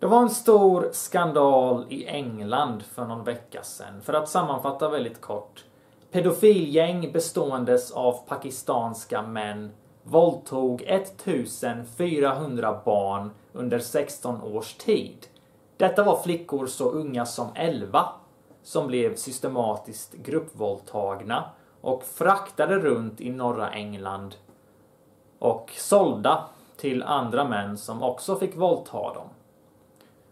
Det var en stor skandal i England för någon vecka sedan. För att sammanfatta väldigt kort. Pedofilgäng beståendes av pakistanska män våldtog 1400 barn under 16 års tid. Detta var flickor så unga som 11 som blev systematiskt gruppvåldtagna och fraktade runt i norra England och sålda till andra män som också fick våldta dem.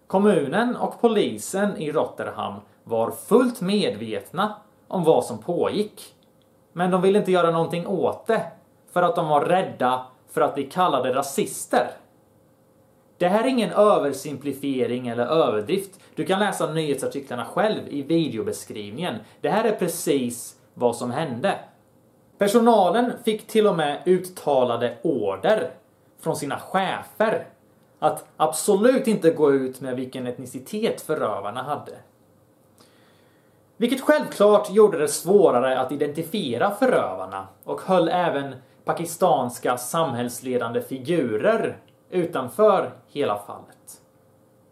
Kommunen och polisen i Rotterdam var fullt medvetna om vad som pågick. Men de ville inte göra någonting åt det för att de var rädda för att bli kallade rasister. Det här är ingen översimplifiering eller överdrift. Du kan läsa nyhetsartiklarna själv i videobeskrivningen. Det här är precis vad som hände. Personalen fick till och med uttalade order från sina chefer att absolut inte gå ut med vilken etnicitet förövarna hade. Vilket självklart gjorde det svårare att identifiera förövarna och höll även pakistanska samhällsledande figurer utanför hela fallet.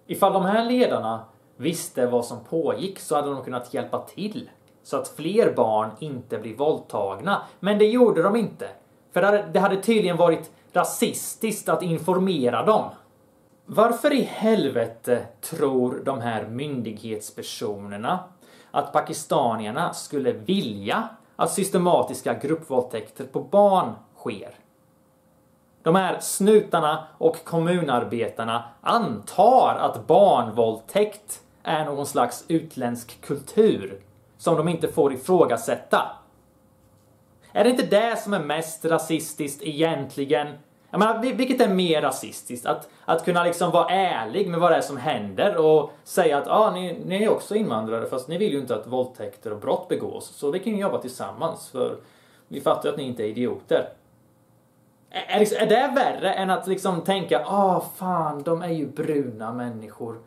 Ifall de här ledarna visste vad som pågick så hade de kunnat hjälpa till så att fler barn inte blir våldtagna. Men det gjorde de inte. För det hade tydligen varit rasistiskt att informera dem. Varför i helvete tror de här myndighetspersonerna att pakistanierna skulle vilja att systematiska gruppvåldtäkter på barn sker? De här snutarna och kommunarbetarna antar att barnvåldtäkt är någon slags utländsk kultur som de inte får ifrågasätta. Är det inte det som är mest rasistiskt egentligen? Jag menar, vilket är mer rasistiskt? Att, att kunna liksom vara ärlig med vad det är som händer och säga att ah, ni, ni är också invandrare fast ni vill ju inte att våldtäkter och brott begås. Så vi kan ju jobba tillsammans för vi fattar att ni inte är idioter. Är, är, är det värre än att liksom tänka, ah fan, de är ju bruna människor.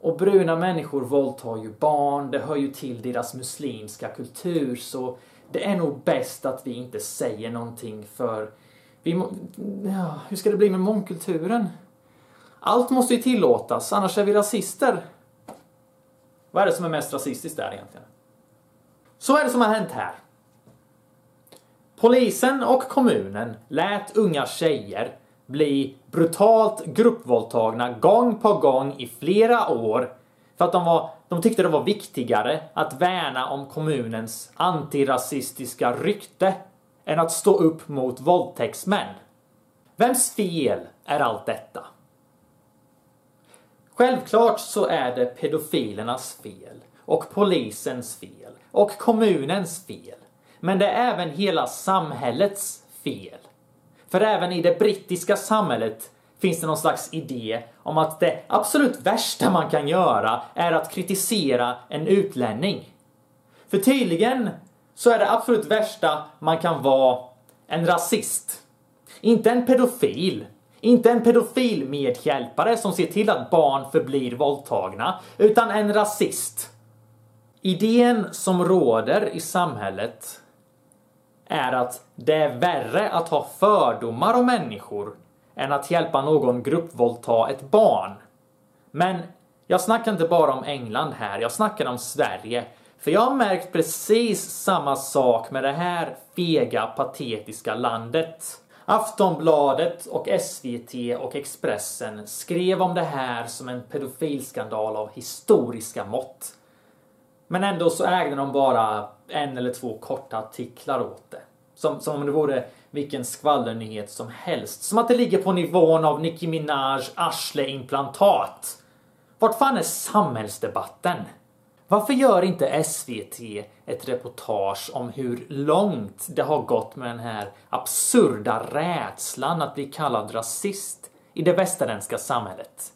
Och bruna människor våldtar ju barn, det hör ju till deras muslimska kultur så det är nog bäst att vi inte säger någonting för vi må, ja, hur ska det bli med mångkulturen? Allt måste ju tillåtas, annars är vi rasister. Vad är det som är mest rasistiskt där egentligen? Så är det som har hänt här. Polisen och kommunen lät unga tjejer bli brutalt gruppvåldtagna gång på gång i flera år för att de, var, de tyckte det var viktigare att värna om kommunens antirasistiska rykte än att stå upp mot våldtäktsmän. Vems fel är allt detta? Självklart så är det pedofilernas fel och polisens fel och kommunens fel. Men det är även hela samhällets fel. För även i det brittiska samhället finns det någon slags idé om att det absolut värsta man kan göra är att kritisera en utlänning. För tydligen så är det absolut värsta man kan vara en rasist. Inte en pedofil. Inte en pedofil medhjälpare som ser till att barn förblir våldtagna, utan en rasist. Idén som råder i samhället är att det är värre att ha fördomar om människor än att hjälpa någon gruppvåldta ett barn. Men jag snackar inte bara om England här, jag snackar om Sverige. För jag har märkt precis samma sak med det här fega, patetiska landet. Aftonbladet och SVT och Expressen skrev om det här som en pedofilskandal av historiska mått. Men ändå så ägde de bara en eller två korta artiklar åt det. Som, som om det vore vilken skvallernyhet som helst. Som att det ligger på nivån av Nicki Minaj arsleimplantat. Vart fan är samhällsdebatten? Varför gör inte SVT ett reportage om hur långt det har gått med den här absurda rädslan att bli kallad rasist i det västerländska samhället?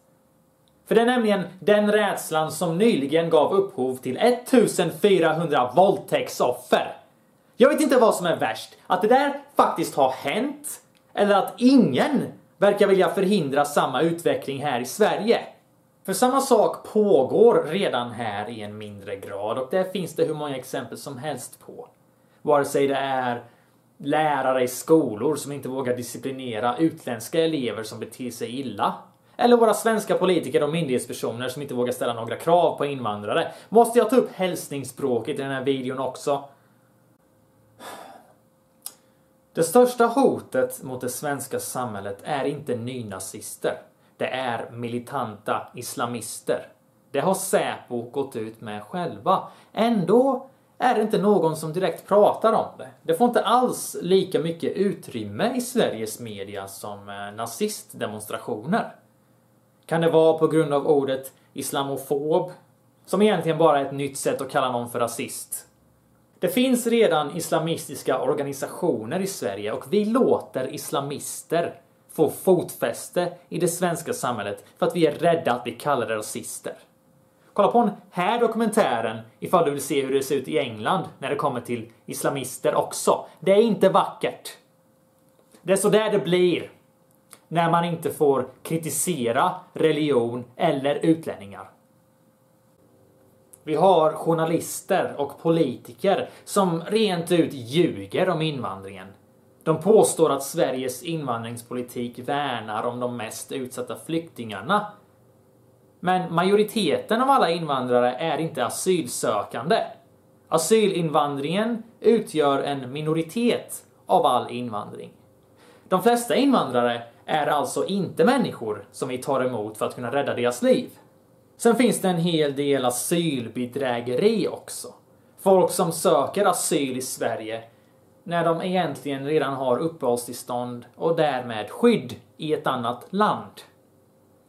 För det är nämligen den rädslan som nyligen gav upphov till 1400 våldtäktsoffer. Jag vet inte vad som är värst, att det där faktiskt har hänt eller att ingen verkar vilja förhindra samma utveckling här i Sverige. För samma sak pågår redan här i en mindre grad och det finns det hur många exempel som helst på. Vare sig det är lärare i skolor som inte vågar disciplinera utländska elever som beter sig illa. eller våra svenska politiker och myndighetspersoner som inte vågar ställa några krav på invandrare. Måste jag ta upp hälsningsspråket i den här videon också? Det största hotet mot det svenska samhället är inte nynazister. Det är militanta islamister. Det har Säpo gått ut med själva. Ändå är det inte någon som direkt pratar om det. Det får inte alls lika mycket utrymme i Sveriges media som eh, nazistdemonstrationer. Kan det vara på grund av ordet islamofob? Som egentligen bara är ett nytt sätt att kalla någon för rasist. Det finns redan islamistiska organisationer i Sverige och vi låter islamister få fotfäste i det svenska samhället för att vi är rädda att bli kallade rasister. Kolla på den här dokumentären ifall du vill se hur det ser ut i England när det kommer till islamister också. Det är inte vackert. Det är så där det blir när man inte får kritisera religion eller utlänningar. Vi har journalister och politiker som rent ut ljuger om invandringen. De påstår att Sveriges invandringspolitik värnar om de mest utsatta flyktingarna. Men majoriteten av alla invandrare är inte asylsökande. Asylinvandringen utgör en minoritet av all invandring. De flesta invandrare är alltså inte människor som vi tar emot för att kunna rädda deras liv. Sen finns det en hel del asylbedrägeri också. Folk som söker asyl i Sverige när de egentligen redan har uppehållstillstånd och därmed skydd i ett annat land.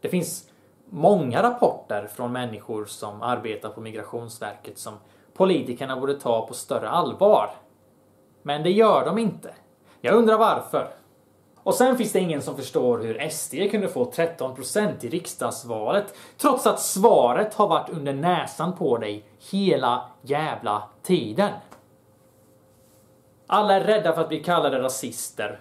Det finns många rapporter från människor som arbetar på Migrationsverket som politikerna borde ta på större allvar. Men det gör de inte. Jag undrar varför. Och sen finns det ingen som förstår hur SD kunde få 13% i riksdagsvalet trots att svaret har varit under näsan på dig hela jävla tiden. Alla är rädda för att bli kallade rasister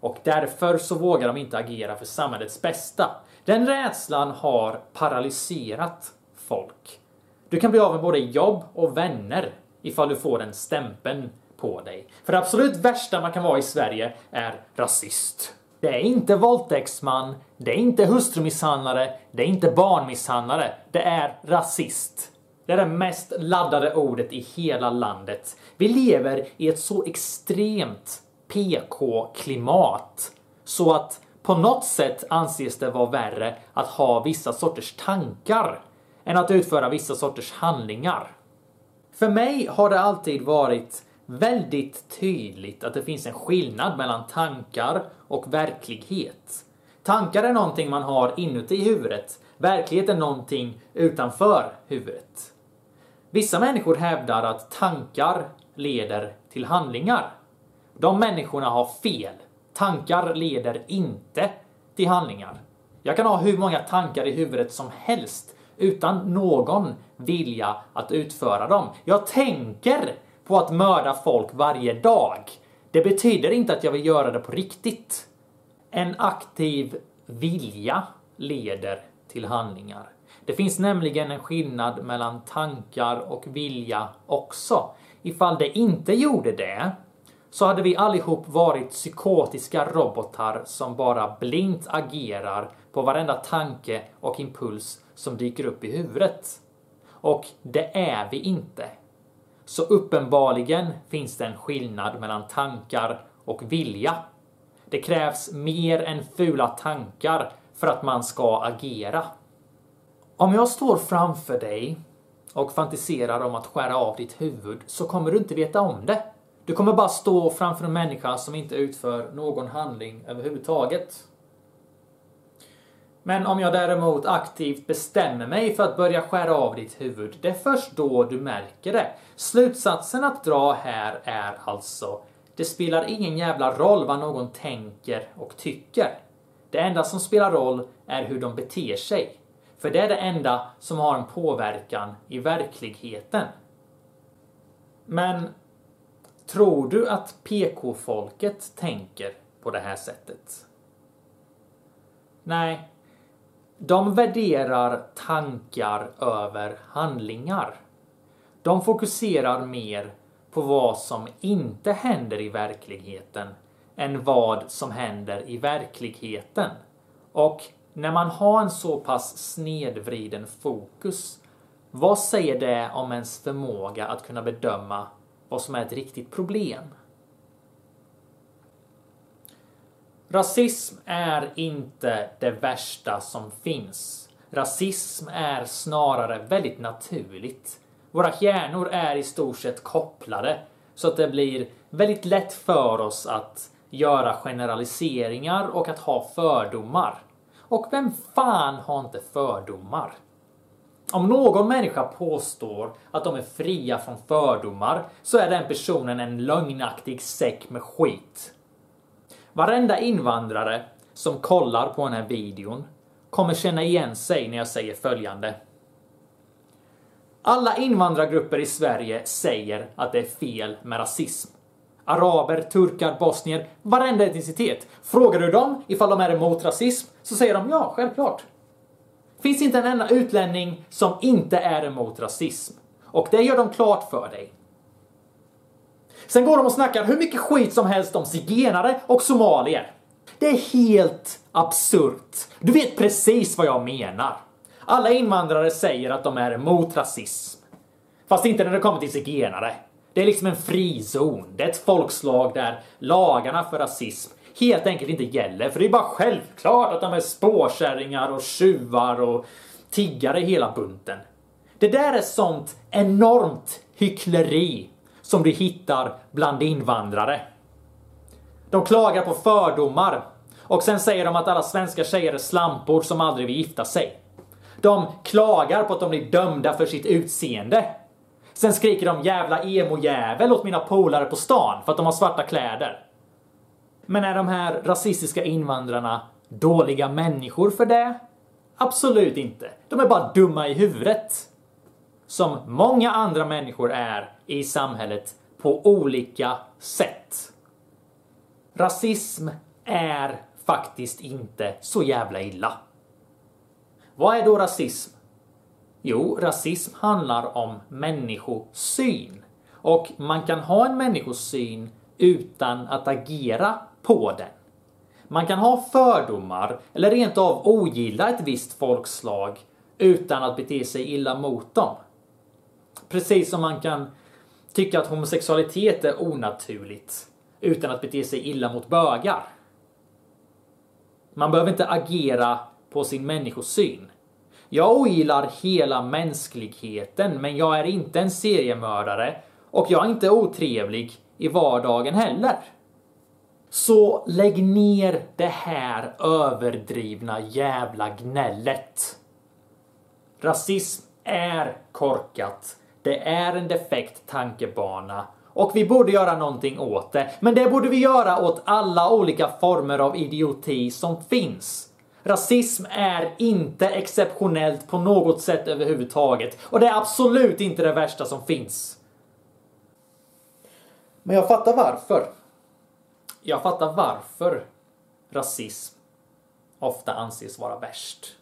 och därför så vågar de inte agera för samhällets bästa. Den rädslan har paralyserat folk. Du kan bli av med både jobb och vänner ifall du får den stämpeln på dig. För det absolut värsta man kan vara i Sverige är rasist. Det är inte våldtäktsman, det är inte hustrumisshandlare, det är inte barnmisshandlare. Det är rasist. Det är det mest laddade ordet i hela landet. Vi lever i ett så extremt PK-klimat så att på något sätt anses det vara värre att ha vissa sorters tankar än att utföra vissa sorters handlingar. För mig har det alltid varit väldigt tydligt att det finns en skillnad mellan tankar och verklighet. Tankar är någonting man har inuti huvudet. Verklighet är någonting utanför huvudet. Vissa människor hävdar att tankar leder till handlingar. De människorna har fel. Tankar leder inte till handlingar. Jag kan ha hur många tankar i huvudet som helst utan någon vilja att utföra dem. Jag tänker på att mörda folk varje dag. Det betyder inte att jag vill göra det på riktigt. En aktiv vilja leder till handlingar. Det finns nämligen en skillnad mellan tankar och vilja också. Ifall det inte gjorde det så hade vi allihop varit psykotiska robotar som bara blint agerar på varenda tanke och impuls som dyker upp i huvudet. Och det är vi inte. Så uppenbarligen finns det en skillnad mellan tankar och vilja. Det krävs mer än fula tankar för att man ska agera. Om jag står framför dig och fantiserar om att skära av ditt huvud så kommer du inte veta om det. Du kommer bara stå framför en människa som inte utför någon handling överhuvudtaget. Men om jag däremot aktivt bestämmer mig för att börja skära av ditt huvud, det är först då du märker det. Slutsatsen att dra här är alltså, det spelar ingen jävla roll vad någon tänker och tycker. Det enda som spelar roll är hur de beter sig. För det är det enda som har en påverkan i verkligheten. Men tror du att PK-folket tänker på det här sättet? Nej, de värderar tankar över handlingar. De fokuserar mer på vad som inte händer i verkligheten än vad som händer i verkligheten. Och när man har en så pass snedvriden fokus, vad säger det om ens förmåga att kunna bedöma vad som är ett riktigt problem? Rasism är inte det värsta som finns. Rasism är snarare väldigt naturligt. Våra hjärnor är i stort sett kopplade så att det blir väldigt lätt för oss att göra generaliseringar och att ha fördomar. Och vem fan har inte fördomar? Om någon människa påstår att de är fria från fördomar så är den personen en lögnaktig säck med skit. Varenda invandrare som kollar på den här videon kommer känna igen sig när jag säger följande. Alla invandrargrupper i Sverige säger att det är fel med rasism. Araber, turkar, bosnier, varenda etnicitet. Frågar du dem ifall de är emot rasism så säger de ja, självklart. Finns inte en enda utlänning som inte är emot rasism. Och det gör de klart för dig. Sen går de och snackar hur mycket skit som helst om zigenare och somalier. Det är helt absurt. Du vet precis vad jag menar. Alla invandrare säger att de är emot rasism. Fast inte när det kommer till zigenare. Det är liksom en frizon. Det är ett folkslag där lagarna för rasism helt enkelt inte gäller. För det är bara självklart att de är spårkärringar och tjuvar och tiggare hela bunten. Det där är sånt enormt hyckleri som du hittar bland invandrare. De klagar på fördomar och sen säger de att alla svenska tjejer är slampor som aldrig vill gifta sig. De klagar på att de blir dömda för sitt utseende. Sen skriker de jävla emo-jävel åt mina polare på stan för att de har svarta kläder. Men är de här rasistiska invandrarna dåliga människor för det? Absolut inte. De är bara dumma i huvudet. Som många andra människor är i samhället på olika sätt. Rasism är faktiskt inte så jävla illa. Vad är då rasism? Jo, rasism handlar om människosyn. Och man kan ha en människosyn utan att agera på den. Man kan ha fördomar eller rent av ogilla ett visst folkslag utan att bete sig illa mot dem. Precis som man kan tycka att homosexualitet är onaturligt utan att bete sig illa mot bögar. Man behöver inte agera på sin människosyn. Jag ogillar hela mänskligheten men jag är inte en seriemördare och jag är inte otrevlig i vardagen heller. Så lägg ner det här överdrivna jävla gnället. Rasism är korkat. Det är en defekt tankebana och vi borde göra någonting åt det. Men det borde vi göra åt alla olika former av idioti som finns. Rasism är inte exceptionellt på något sätt överhuvudtaget. Och det är absolut inte det värsta som finns. Men jag fattar varför. Jag fattar varför rasism ofta anses vara värst.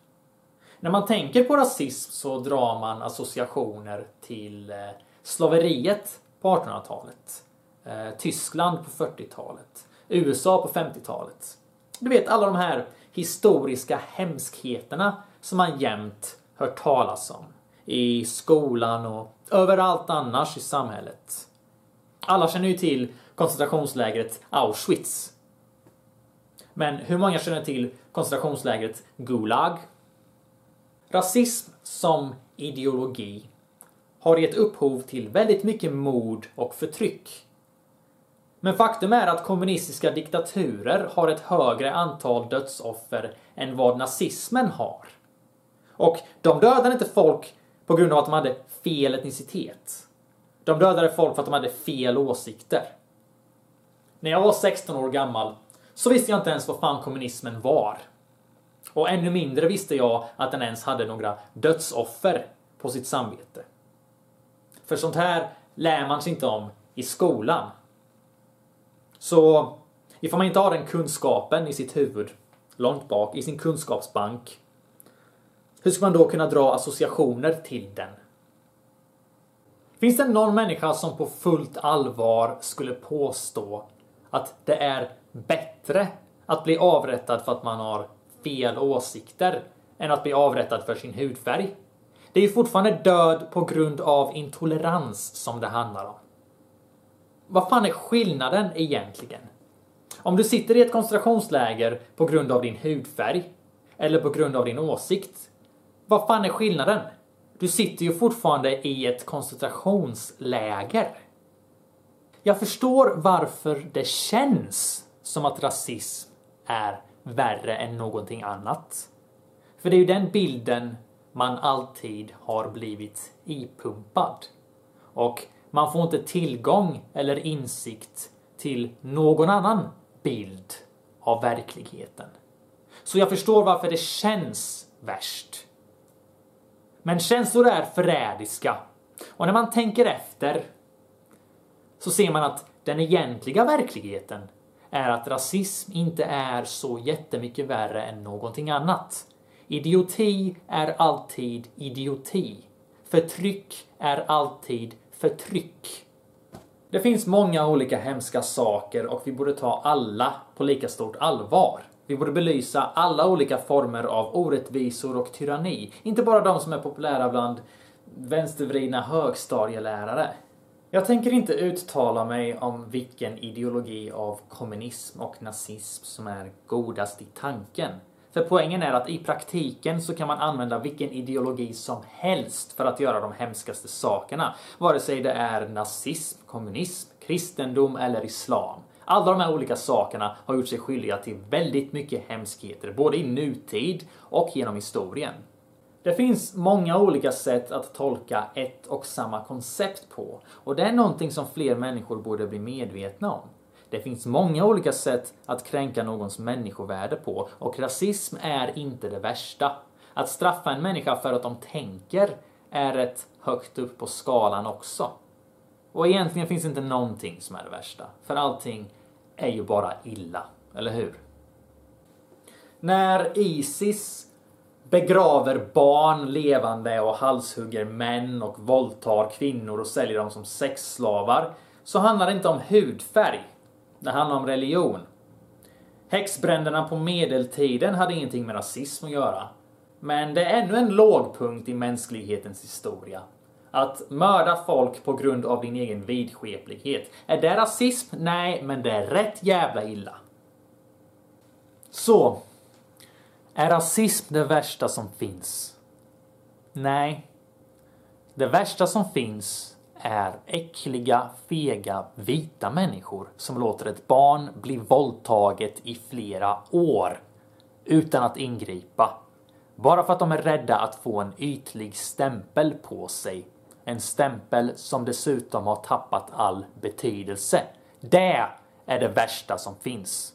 När man tänker på rasism så drar man associationer till eh, slaveriet på 1800-talet. Eh, Tyskland på 40-talet. USA på 50-talet. Du vet alla de här historiska hemskheterna som man jämt hört talas om. I skolan och överallt annars i samhället. Alla känner ju till koncentrationslägret Auschwitz. Men hur många känner till koncentrationslägret Gulag? Rasism som ideologi har gett upphov till väldigt mycket mord och förtryck. Men faktum är att kommunistiska diktaturer har ett högre antal dödsoffer än vad nazismen har. Och de dödade inte folk på grund av att de hade fel etnicitet. De dödade folk för att de hade fel åsikter. När jag var 16 år gammal så visste jag inte ens vad fan kommunismen var. Och ännu mindre visste jag att den ens hade några dödsoffer på sitt samvete. För sånt här lär man sig inte om i skolan. Så ifall man inte har den kunskapen i sitt huvud, långt bak, i sin kunskapsbank, hur ska man då kunna dra associationer till den? Finns det någon människa som på fullt allvar skulle påstå att det är bättre att bli avrättad för att man har fel åsikter än att bli avrättad för sin hudfärg. Det är ju fortfarande död på grund av intolerans som det handlar om. Vad fan är skillnaden egentligen? Om du sitter i ett koncentrationsläger på grund av din hudfärg eller på grund av din åsikt. Vad fan är skillnaden? Du sitter ju fortfarande i ett koncentrationsläger. Jag förstår varför det känns som att rasism är värre än någonting annat. För det är ju den bilden man alltid har blivit ipumpad. Och man får inte tillgång eller insikt till någon annan bild av verkligheten. Så jag förstår varför det känns värst. Men känslor är förrädiska. Och när man tänker efter så ser man att den egentliga verkligheten är att rasism inte är så jättemycket värre än någonting annat. Idioti är alltid idioti. Förtryck är alltid förtryck. Det finns många olika hemska saker och vi borde ta alla på lika stort allvar. Vi borde belysa alla olika former av orättvisor och tyranni. Inte bara de som är populära bland vänstervridna högstadielärare. Jag tänker inte uttala mig om vilken ideologi av kommunism och nazism som är godast i tanken. För poängen är att i praktiken så kan man använda vilken ideologi som helst för att göra de hemskaste sakerna. Vare sig det är nazism, kommunism, kristendom eller islam. Alla de här olika sakerna har gjort sig skyldiga till väldigt mycket hemskheter, både i nutid och genom historien. Det finns många olika sätt att tolka ett och samma koncept på och det är någonting som fler människor borde bli medvetna om. Det finns många olika sätt att kränka någons människovärde på och rasism är inte det värsta. Att straffa en människa för att de tänker är rätt högt upp på skalan också. Och egentligen finns inte någonting som är det värsta, för allting är ju bara illa, eller hur? När Isis begraver barn levande och halshugger män och våldtar kvinnor och säljer dem som sexslavar så handlar det inte om hudfärg. Det handlar om religion. Häxbränderna på medeltiden hade ingenting med rasism att göra. Men det är ännu en lågpunkt i mänsklighetens historia. Att mörda folk på grund av din egen vidskeplighet. Är det rasism? Nej, men det är rätt jävla illa. Så. Är rasism det värsta som finns? Nej. Det värsta som finns är äckliga, fega, vita människor som låter ett barn bli våldtaget i flera år utan att ingripa. Bara för att de är rädda att få en ytlig stämpel på sig. En stämpel som dessutom har tappat all betydelse. Det är det värsta som finns.